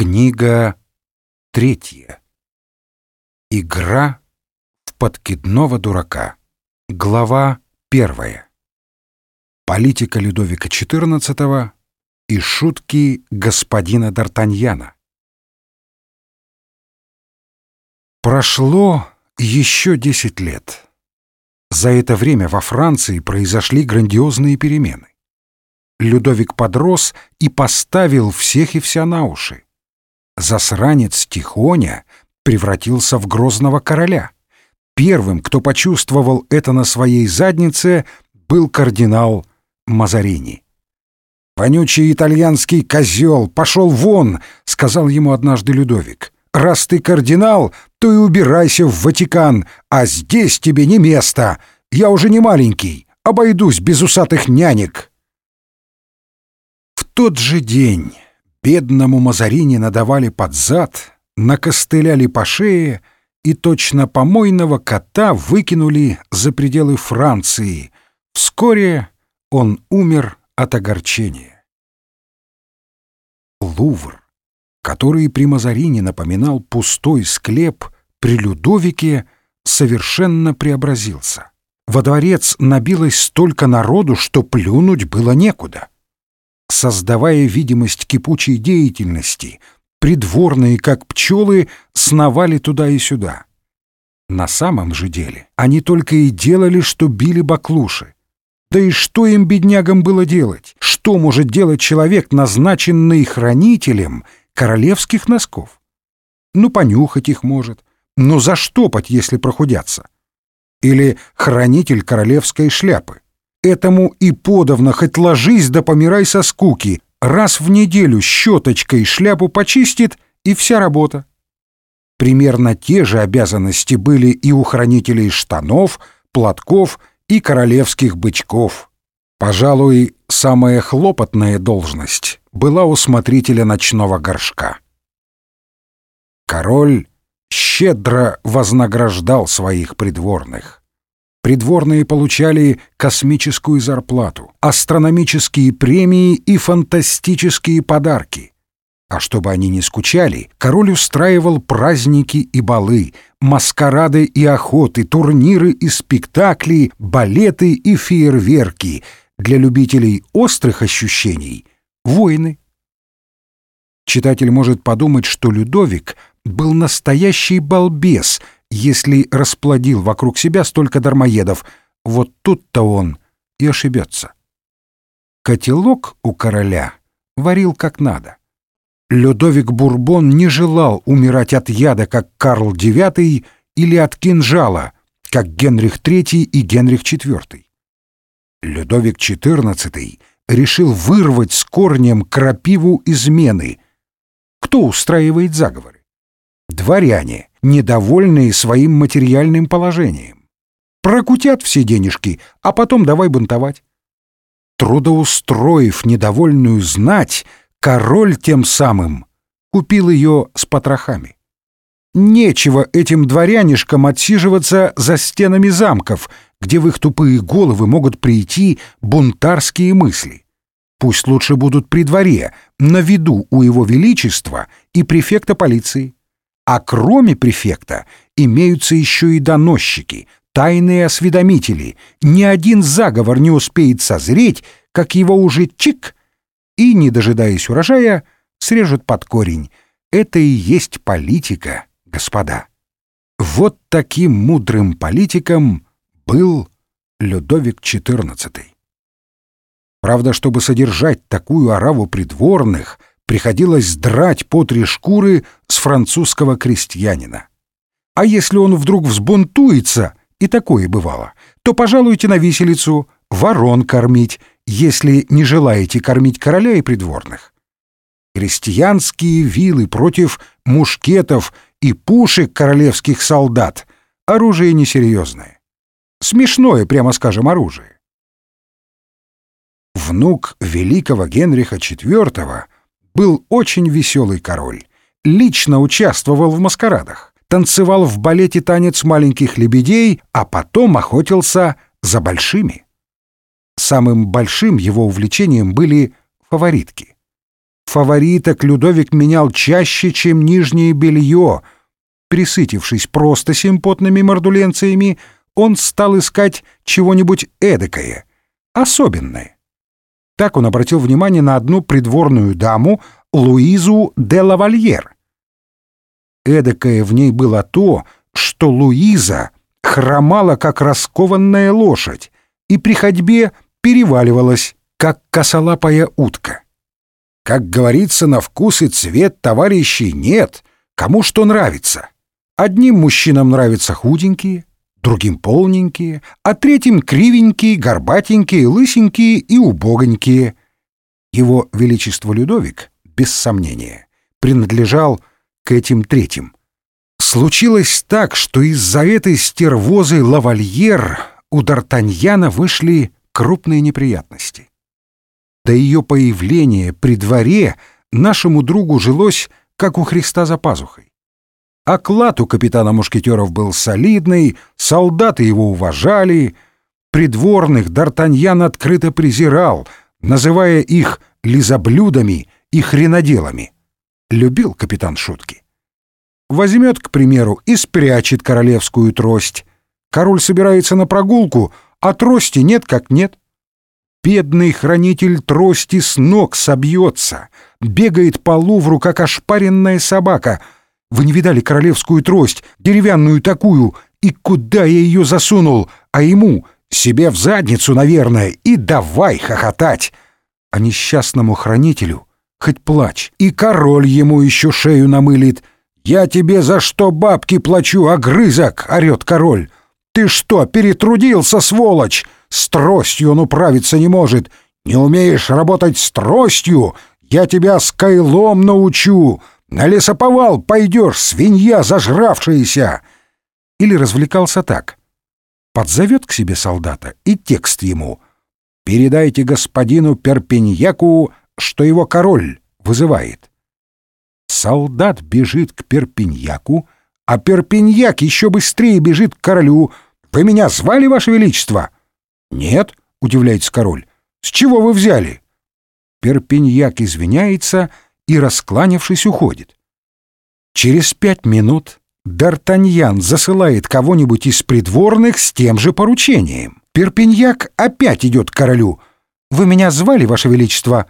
Книга третья. Игра в подкидного дурака. Глава первая. Политика Людовика XIV и шутки господина Д'Артаньяна. Прошло еще десять лет. За это время во Франции произошли грандиозные перемены. Людовик подрос и поставил всех и вся на уши засранец Тихоня превратился в грозного короля. Первым, кто почувствовал это на своей заднице, был кардинал Мазарини. «Вонючий итальянский козел, пошел вон!» — сказал ему однажды Людовик. «Раз ты кардинал, то и убирайся в Ватикан, а здесь тебе не место. Я уже не маленький, обойдусь без усатых нянек». В тот же день Бедному Мазарини надавали под зад, накостыляли по шее и точно помойного кота выкинули за пределы Франции. Вскоре он умер от огорчения. Лувр, который при Мазарине напоминал пустой склеп, при Людовике совершенно преобразился. Во дворец набилось столько народу, что плюнуть было некуда создавая видимость кипучей деятельности, придворные, как пчелы, сновали туда и сюда. На самом же деле они только и делали, что били баклуши. Да и что им, беднягам, было делать? Что может делать человек, назначенный хранителем королевских носков? Ну, понюхать их может, но заштопать, если прохудятся. Или хранитель королевской шляпы. Этому и подавно хоть ложись да помирай со скуки. Раз в неделю щеточкой шляпу почистит, и вся работа. Примерно те же обязанности были и у хранителей штанов, платков и королевских бычков. Пожалуй, самая хлопотная должность была у смотрителя ночного горшка. Король щедро вознаграждал своих придворных. Придворные получали космическую зарплату, астрономические премии и фантастические подарки. А чтобы они не скучали, король устраивал праздники и балы, маскарады и охоты, турниры и спектакли, балеты и фейерверки. Для любителей острых ощущений — войны. Читатель может подумать, что Людовик был настоящий балбес — если расплодил вокруг себя столько дармоедов. Вот тут-то он и ошибется. Котелок у короля варил как надо. Людовик Бурбон не желал умирать от яда, как Карл IX, или от кинжала, как Генрих III и Генрих IV. Людовик XIV решил вырвать с корнем крапиву измены. Кто устраивает заговоры? Дворяне, недовольные своим материальным положением. Прокутят все денежки, а потом давай бунтовать. Трудоустроив недовольную знать, король тем самым купил ее с потрохами. Нечего этим дворянишкам отсиживаться за стенами замков, где в их тупые головы могут прийти бунтарские мысли. Пусть лучше будут при дворе, на виду у его величества и префекта полиции. А кроме префекта имеются еще и доносчики, тайные осведомители. Ни один заговор не успеет созреть, как его уже чик, и, не дожидаясь урожая, срежут под корень. Это и есть политика, господа. Вот таким мудрым политиком был Людовик XIV. Правда, чтобы содержать такую ораву придворных — приходилось драть по три шкуры с французского крестьянина. А если он вдруг взбунтуется, и такое бывало, то пожалуйте на виселицу ворон кормить, если не желаете кормить короля и придворных. Крестьянские вилы против мушкетов и пушек королевских солдат — оружие несерьезное. Смешное, прямо скажем, оружие. Внук великого Генриха IV — был очень веселый король. Лично участвовал в маскарадах, танцевал в балете танец маленьких лебедей, а потом охотился за большими. Самым большим его увлечением были фаворитки. Фавориток Людовик менял чаще, чем нижнее белье. Присытившись просто симпотными мордуленциями, он стал искать чего-нибудь эдакое, особенное. Так он обратил внимание на одну придворную даму, Луизу де Лавальер. Эдакое в ней было то, что Луиза хромала, как раскованная лошадь, и при ходьбе переваливалась, как косолапая утка. Как говорится, на вкус и цвет товарищей нет, кому что нравится. Одним мужчинам нравятся худенькие, другим полненькие, а третьим кривенькие, горбатенькие, лысенькие и убогонькие. Его Величество Людовик, без сомнения, принадлежал к этим третьим. Случилось так, что из-за этой стервозы лавальер у Д'Артаньяна вышли крупные неприятности. До ее появления при дворе нашему другу жилось, как у Христа за пазухой. Оклад у капитана Мушкетеров был солидный, солдаты его уважали, придворных Д'Артаньян открыто презирал, называя их лизоблюдами и хреноделами. Любил капитан шутки. Возьмет, к примеру, и спрячет королевскую трость. Король собирается на прогулку, а трости нет как нет. Бедный хранитель трости с ног собьется, бегает по лувру, как ошпаренная собака — вы не видали королевскую трость, деревянную такую, и куда я ее засунул, а ему себе в задницу, наверное, и давай хохотать. А несчастному хранителю хоть плачь, и король ему еще шею намылит. «Я тебе за что бабки плачу, огрызок!» — орет король. «Ты что, перетрудился, сволочь? С тростью он управиться не может. Не умеешь работать с тростью? Я тебя с кайлом научу. На лесоповал пойдешь, свинья зажравшаяся!» Или развлекался так. Подзовет к себе солдата и текст ему. «Передайте господину Перпиньяку, что его король вызывает». Солдат бежит к Перпиньяку, а Перпиньяк еще быстрее бежит к королю. «Вы меня звали, ваше величество?» «Нет», — удивляется король. «С чего вы взяли?» Перпиньяк извиняется и, раскланившись, уходит. Через пять минут Д'Артаньян засылает кого-нибудь из придворных с тем же поручением. Перпиньяк опять идет к королю. «Вы меня звали, ваше величество?»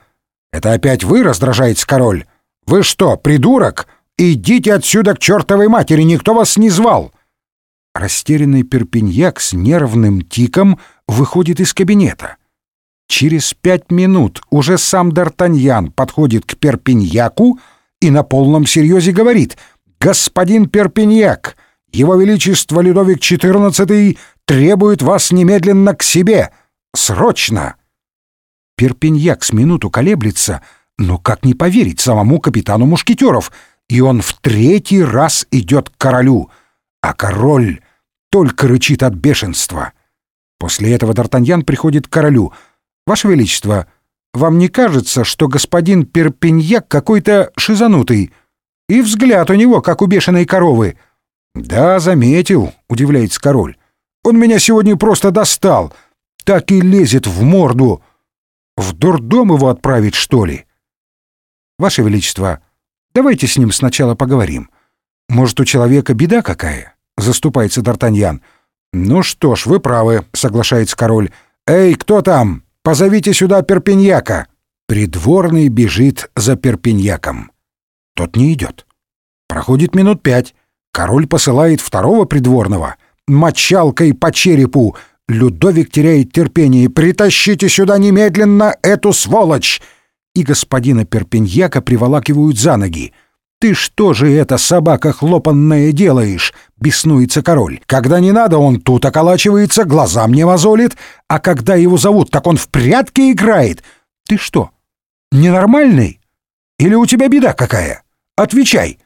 «Это опять вы раздражается король? Вы что, придурок? Идите отсюда к чертовой матери, никто вас не звал!» Растерянный Перпиньяк с нервным тиком выходит из кабинета. Через пять минут уже сам Д'Артаньян подходит к Перпиньяку и на полном серьезе говорит «Господин Перпиньяк, Его Величество Людовик XIV требует вас немедленно к себе! Срочно!» Перпиньяк с минуту колеблется, но как не поверить самому капитану Мушкетеров, и он в третий раз идет к королю, а король только рычит от бешенства. После этого Д'Артаньян приходит к королю — «Ваше Величество, вам не кажется, что господин Перпиньяк какой-то шизанутый? И взгляд у него, как у бешеной коровы». «Да, заметил», — удивляется король. «Он меня сегодня просто достал. Так и лезет в морду. В дурдом его отправить, что ли?» «Ваше Величество, давайте с ним сначала поговорим. Может, у человека беда какая?» — заступается Д'Артаньян. «Ну что ж, вы правы», — соглашается король. «Эй, кто там? Позовите сюда Перпиньяка!» Придворный бежит за Перпиньяком. Тот не идет. Проходит минут пять. Король посылает второго придворного. Мочалкой по черепу. Людовик теряет терпение. «Притащите сюда немедленно эту сволочь!» И господина Перпиньяка приволакивают за ноги. «Ты что же это, собака хлопанная, делаешь?» — беснуется король. «Когда не надо, он тут околачивается, глаза мне мозолит, а когда его зовут, так он в прятки играет. Ты что, ненормальный? Или у тебя беда какая? Отвечай!»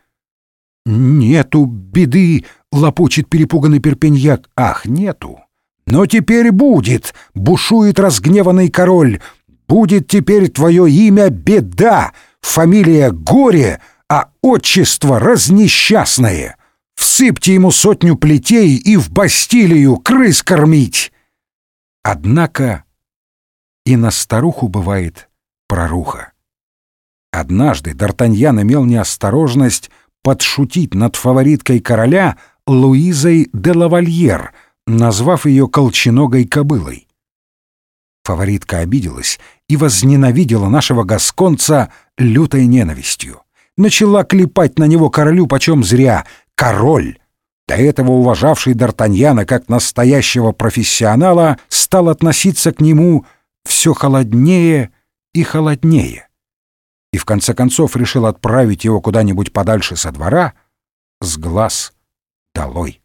«Нету беды», — лопочет перепуганный перпеньяк. «Ах, нету! Но теперь будет!» — бушует разгневанный король. «Будет теперь твое имя Беда, фамилия Горе!» а отчество разнесчастное. Всыпьте ему сотню плетей и в Бастилию крыс кормить. Однако и на старуху бывает проруха. Однажды Д'Артаньян имел неосторожность подшутить над фавориткой короля Луизой де Лавальер, назвав ее колченогой кобылой. Фаворитка обиделась и возненавидела нашего гасконца лютой ненавистью. Начала клепать на него королю почем зря. Король! До этого уважавший Д'Артаньяна как настоящего профессионала стал относиться к нему все холоднее и холоднее. И в конце концов решил отправить его куда-нибудь подальше со двора с глаз долой.